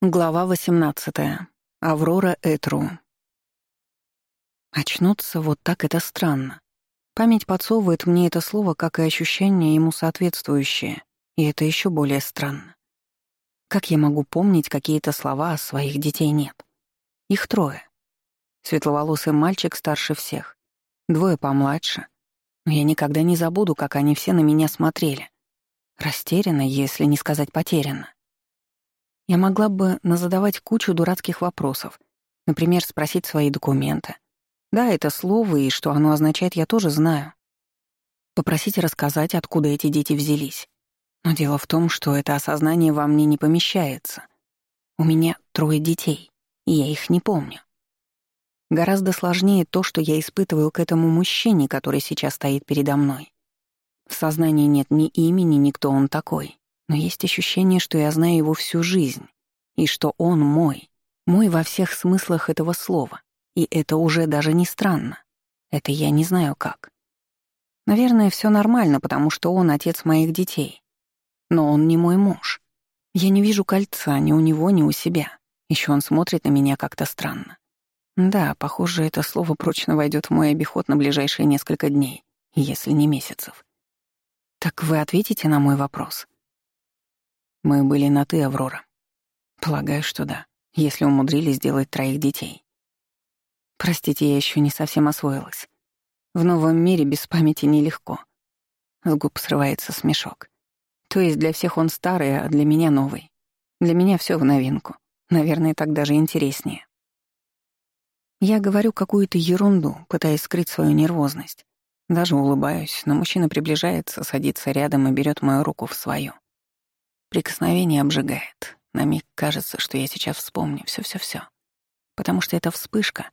Глава 18. Аврора Этру. Очнуться вот так это странно. Память подсовывает мне это слово, как и ощущение ему соответствующее, и это еще более странно. Как я могу помнить какие-то слова, а своих детей нет? Их трое. Светловолосый мальчик старше всех, двое помладше. Но я никогда не забуду, как они все на меня смотрели. растеряно, если не сказать потеряно. Я могла бы назадавать кучу дурацких вопросов. Например, спросить свои документы. Да, это слово, и что оно означает, я тоже знаю. Попросить рассказать, откуда эти дети взялись. Но дело в том, что это осознание во мне не помещается. У меня трое детей, и я их не помню. Гораздо сложнее то, что я испытываю к этому мужчине, который сейчас стоит передо мной. В сознании нет ни имени, ни кто он такой но есть ощущение, что я знаю его всю жизнь, и что он мой, мой во всех смыслах этого слова, и это уже даже не странно. Это я не знаю как. Наверное, все нормально, потому что он отец моих детей. Но он не мой муж. Я не вижу кольца ни у него, ни у себя. Еще он смотрит на меня как-то странно. Да, похоже, это слово прочно войдет в мой обиход на ближайшие несколько дней, если не месяцев. Так вы ответите на мой вопрос? Мы были на «ты», Аврора. Полагаю, что да, если умудрились сделать троих детей. Простите, я еще не совсем освоилась. В новом мире без памяти нелегко. С губ срывается смешок. То есть для всех он старый, а для меня новый. Для меня все в новинку. Наверное, так даже интереснее. Я говорю какую-то ерунду, пытаясь скрыть свою нервозность. Даже улыбаюсь, но мужчина приближается, садится рядом и берет мою руку в свою. Прикосновение обжигает. На миг кажется, что я сейчас вспомню все-все-все. Потому что эта вспышка,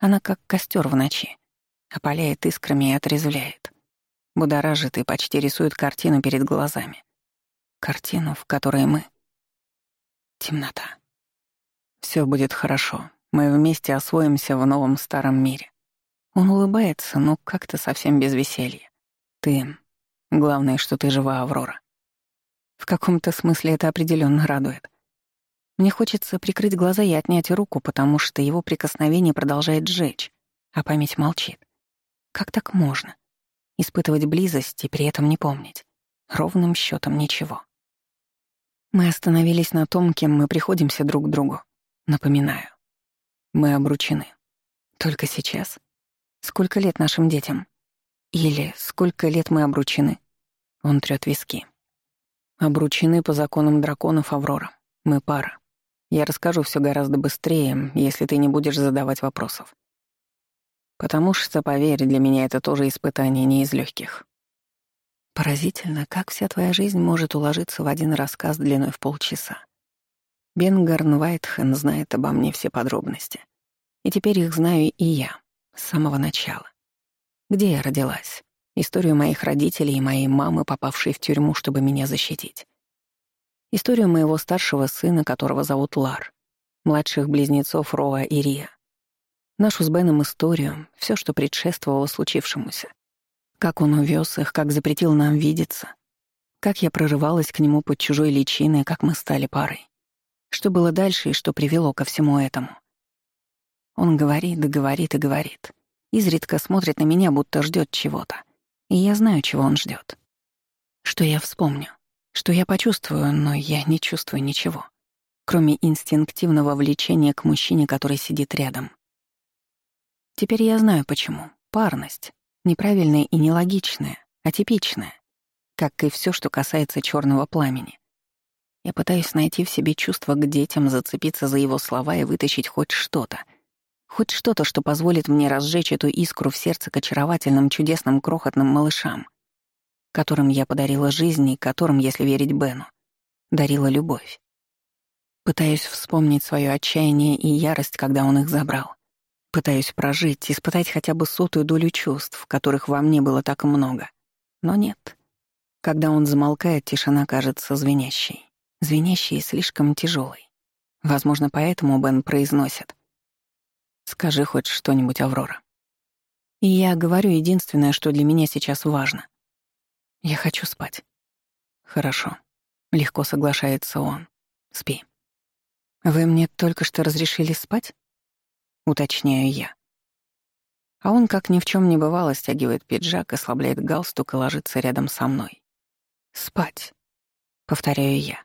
она как костер в ночи. Опаляет искрами и отрезвляет. Будоражит и почти рисует картину перед глазами. Картину, в которой мы... Темнота. Все будет хорошо. Мы вместе освоимся в новом старом мире. Он улыбается, но как-то совсем без веселья. Ты... Главное, что ты жива, Аврора. В каком-то смысле это определенно радует. Мне хочется прикрыть глаза и отнять руку, потому что его прикосновение продолжает жечь, а память молчит. Как так можно? Испытывать близость и при этом не помнить. Ровным счетом ничего. Мы остановились на том, кем мы приходимся друг к другу. Напоминаю. Мы обручены. Только сейчас. Сколько лет нашим детям? Или сколько лет мы обручены? Он трёт виски обручены по законам драконов Аврора. Мы пара. Я расскажу все гораздо быстрее, если ты не будешь задавать вопросов. Потому что, поверь, для меня это тоже испытание не из легких. Поразительно, как вся твоя жизнь может уложиться в один рассказ длиной в полчаса. Бенгарн Вайтхен знает обо мне все подробности. И теперь их знаю и я, с самого начала. Где я родилась? Историю моих родителей и моей мамы, попавшей в тюрьму, чтобы меня защитить. Историю моего старшего сына, которого зовут Лар. Младших близнецов Роа и Рия. Нашу с Беном историю, все, что предшествовало случившемуся. Как он увез их, как запретил нам видеться. Как я прорывалась к нему под чужой личиной, как мы стали парой. Что было дальше и что привело ко всему этому. Он говорит, да говорит и говорит. Изредка смотрит на меня, будто ждет чего-то и я знаю, чего он ждет. Что я вспомню, что я почувствую, но я не чувствую ничего, кроме инстинктивного влечения к мужчине, который сидит рядом. Теперь я знаю, почему. Парность. Неправильная и нелогичная, атипичная. Как и все, что касается черного пламени. Я пытаюсь найти в себе чувство к детям, зацепиться за его слова и вытащить хоть что-то — Хоть что-то, что позволит мне разжечь эту искру в сердце к очаровательным, чудесным, крохотным малышам, которым я подарила жизнь и которым, если верить Бену, дарила любовь. Пытаюсь вспомнить свое отчаяние и ярость, когда он их забрал. Пытаюсь прожить, испытать хотя бы сотую долю чувств, которых во мне было так много. Но нет. Когда он замолкает, тишина кажется звенящей. Звенящей и слишком тяжелой. Возможно, поэтому Бен произносит. Скажи хоть что-нибудь, Аврора. И я говорю единственное, что для меня сейчас важно. Я хочу спать. Хорошо. Легко соглашается он. Спи. Вы мне только что разрешили спать? Уточняю я. А он, как ни в чем не бывало, стягивает пиджак, ослабляет галстук и ложится рядом со мной. «Спать», — повторяю я,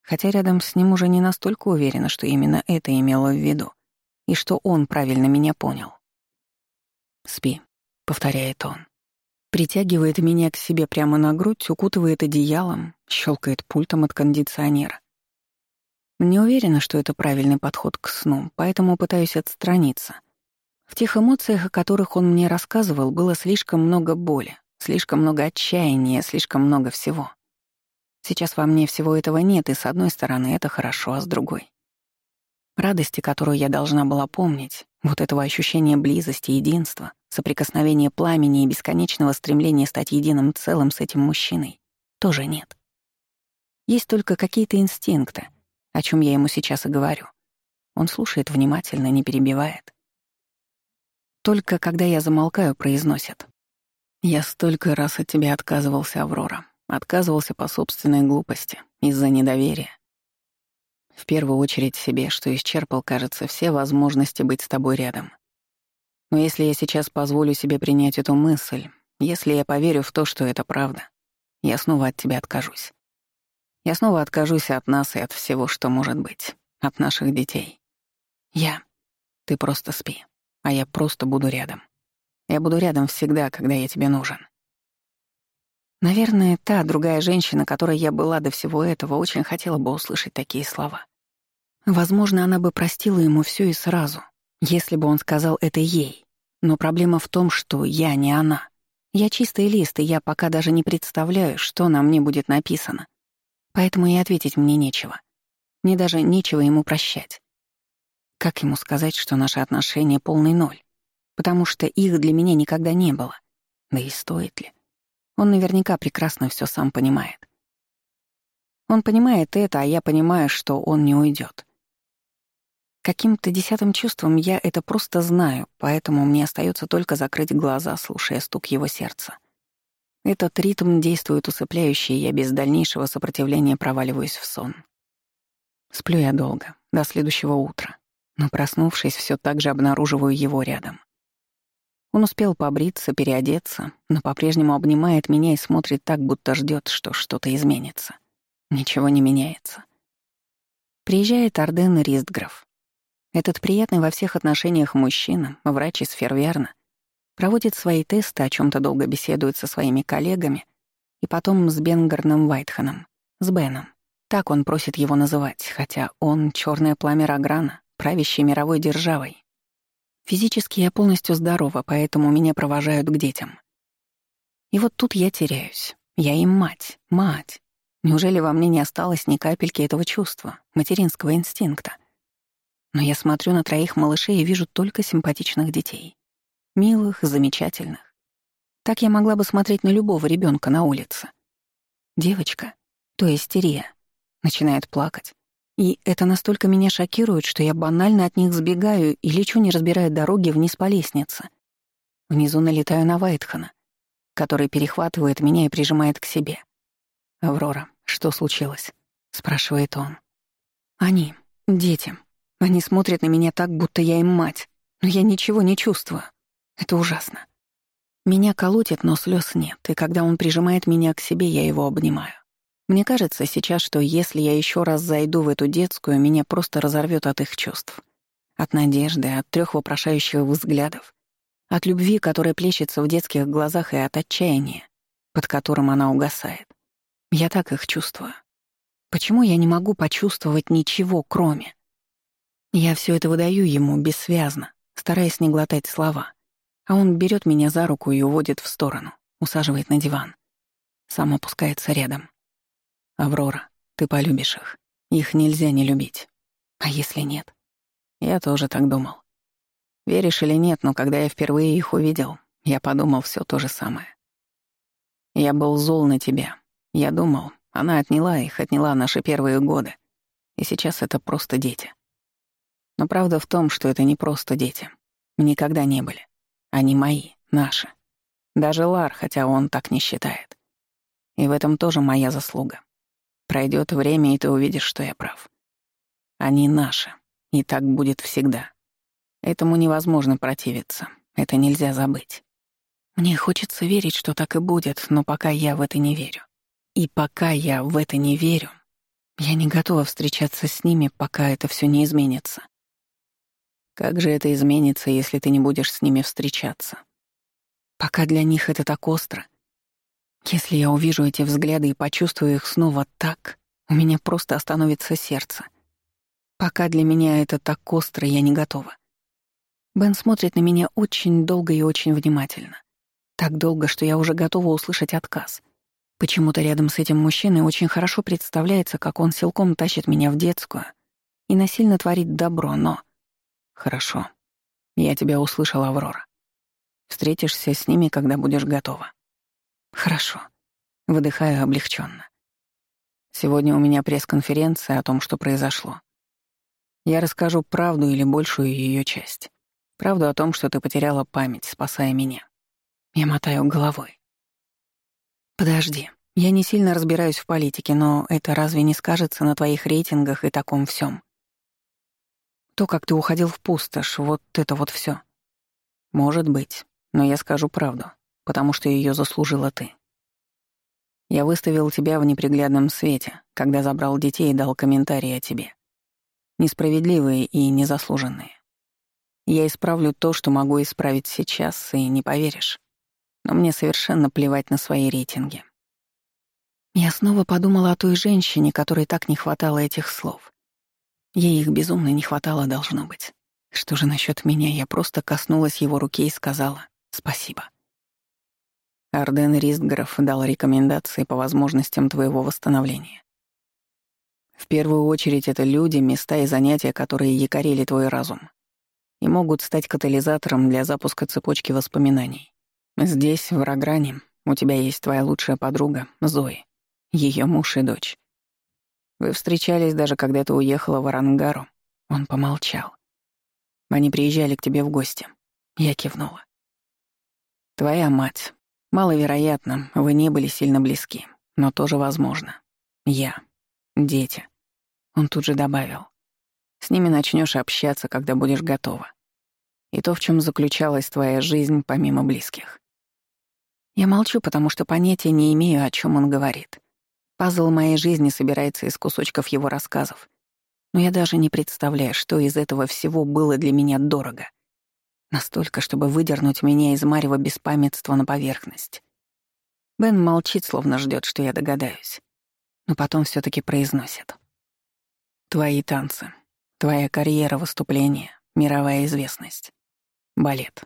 хотя рядом с ним уже не настолько уверена, что именно это имела в виду и что он правильно меня понял. «Спи», — повторяет он. Притягивает меня к себе прямо на грудь, укутывает одеялом, щелкает пультом от кондиционера. Не уверена, что это правильный подход к сну, поэтому пытаюсь отстраниться. В тех эмоциях, о которых он мне рассказывал, было слишком много боли, слишком много отчаяния, слишком много всего. Сейчас во мне всего этого нет, и с одной стороны это хорошо, а с другой Радости, которую я должна была помнить, вот этого ощущения близости, единства, соприкосновения пламени и бесконечного стремления стать единым целым с этим мужчиной, тоже нет. Есть только какие-то инстинкты, о чем я ему сейчас и говорю. Он слушает внимательно, не перебивает. Только когда я замолкаю, произносит. «Я столько раз от тебя отказывался, Аврора. Отказывался по собственной глупости, из-за недоверия. В первую очередь себе, что исчерпал, кажется, все возможности быть с тобой рядом. Но если я сейчас позволю себе принять эту мысль, если я поверю в то, что это правда, я снова от тебя откажусь. Я снова откажусь от нас и от всего, что может быть, от наших детей. Я. Ты просто спи, а я просто буду рядом. Я буду рядом всегда, когда я тебе нужен. Наверное, та другая женщина, которой я была до всего этого, очень хотела бы услышать такие слова. Возможно, она бы простила ему все и сразу, если бы он сказал это ей. Но проблема в том, что я не она. Я чистый лист, и я пока даже не представляю, что на мне будет написано. Поэтому и ответить мне нечего. Мне даже нечего ему прощать. Как ему сказать, что наши отношения полный ноль? Потому что их для меня никогда не было. Да и стоит ли? Он наверняка прекрасно все сам понимает. Он понимает это, а я понимаю, что он не уйдет. Каким-то десятым чувством я это просто знаю, поэтому мне остается только закрыть глаза, слушая стук его сердца. Этот ритм действует усыпляюще, и я без дальнейшего сопротивления проваливаюсь в сон. Сплю я долго, до следующего утра, но проснувшись, все так же обнаруживаю его рядом. Он успел побриться, переодеться, но по-прежнему обнимает меня и смотрит так, будто ждет, что что-то изменится. Ничего не меняется. Приезжает Арден Ристграф. Этот приятный во всех отношениях мужчина, врач из Ферверна, проводит свои тесты, о чем то долго беседует со своими коллегами, и потом с Бенгарном Вайтханом, с Беном. Так он просит его называть, хотя он — черное пламя Раграна, правящий мировой державой. Физически я полностью здорова, поэтому меня провожают к детям. И вот тут я теряюсь. Я им мать, мать. Неужели во мне не осталось ни капельки этого чувства, материнского инстинкта? Но я смотрю на троих малышей и вижу только симпатичных детей. Милых, замечательных. Так я могла бы смотреть на любого ребенка на улице. Девочка, то истерия, начинает плакать, и это настолько меня шокирует, что я банально от них сбегаю и лечу, не разбирая дороги, вниз по лестнице. Внизу налетаю на Вайтхана, который перехватывает меня и прижимает к себе. «Аврора, что случилось?» — спрашивает он. «Они, дети. Они смотрят на меня так, будто я им мать, но я ничего не чувствую. Это ужасно. Меня колотит, но слез нет, и когда он прижимает меня к себе, я его обнимаю. Мне кажется сейчас, что если я еще раз зайду в эту детскую, меня просто разорвет от их чувств. От надежды, от трех вопрошающих взглядов, от любви, которая плещется в детских глазах, и от отчаяния, под которым она угасает. Я так их чувствую. Почему я не могу почувствовать ничего, кроме? Я все это выдаю ему бессвязно, стараясь не глотать слова. А он берет меня за руку и уводит в сторону, усаживает на диван. Сам опускается рядом. «Аврора, ты полюбишь их. Их нельзя не любить. А если нет?» Я тоже так думал. Веришь или нет, но когда я впервые их увидел, я подумал все то же самое. Я был зол на тебя. Я думал, она отняла их, отняла наши первые годы. И сейчас это просто дети. Но правда в том, что это не просто дети. Никогда не были. Они мои, наши. Даже Лар, хотя он так не считает. И в этом тоже моя заслуга. Пройдет время, и ты увидишь, что я прав. Они наши, и так будет всегда. Этому невозможно противиться, это нельзя забыть. Мне хочется верить, что так и будет, но пока я в это не верю. И пока я в это не верю, я не готова встречаться с ними, пока это все не изменится. Как же это изменится, если ты не будешь с ними встречаться? Пока для них это так остро, если я увижу эти взгляды и почувствую их снова так, у меня просто остановится сердце. Пока для меня это так остро, я не готова. Бен смотрит на меня очень долго и очень внимательно. Так долго, что я уже готова услышать отказ. Почему-то рядом с этим мужчиной очень хорошо представляется, как он силком тащит меня в детскую и насильно творит добро, но... Хорошо. Я тебя услышала, Аврора. Встретишься с ними, когда будешь готова. «Хорошо», — выдыхаю облегченно. «Сегодня у меня пресс-конференция о том, что произошло. Я расскажу правду или большую ее часть. Правду о том, что ты потеряла память, спасая меня». Я мотаю головой. «Подожди, я не сильно разбираюсь в политике, но это разве не скажется на твоих рейтингах и таком всем? То, как ты уходил в пустошь, вот это вот все. Может быть, но я скажу правду потому что ее заслужила ты. Я выставил тебя в неприглядном свете, когда забрал детей и дал комментарии о тебе. Несправедливые и незаслуженные. Я исправлю то, что могу исправить сейчас, и не поверишь. Но мне совершенно плевать на свои рейтинги. Я снова подумала о той женщине, которой так не хватало этих слов. Ей их безумно не хватало, должно быть. Что же насчет меня? Я просто коснулась его руки и сказала «спасибо». Арден Ристграф дал рекомендации по возможностям твоего восстановления. В первую очередь это люди, места и занятия, которые якорили твой разум и могут стать катализатором для запуска цепочки воспоминаний. Здесь, в Рогране, у тебя есть твоя лучшая подруга, Зои, ее муж и дочь. Вы встречались даже, когда ты уехала в Арангару. Он помолчал. Они приезжали к тебе в гости. Я кивнула. Твоя мать, Маловероятно, вы не были сильно близки, но тоже возможно. Я. Дети. Он тут же добавил. С ними начнешь общаться, когда будешь готова. И то, в чем заключалась твоя жизнь помимо близких. Я молчу, потому что понятия не имею, о чем он говорит. Пазл моей жизни собирается из кусочков его рассказов. Но я даже не представляю, что из этого всего было для меня дорого — Настолько, чтобы выдернуть меня из марева беспамятства на поверхность. Бен молчит, словно ждет, что я догадаюсь. Но потом все таки произносит. «Твои танцы, твоя карьера, выступления, мировая известность, балет.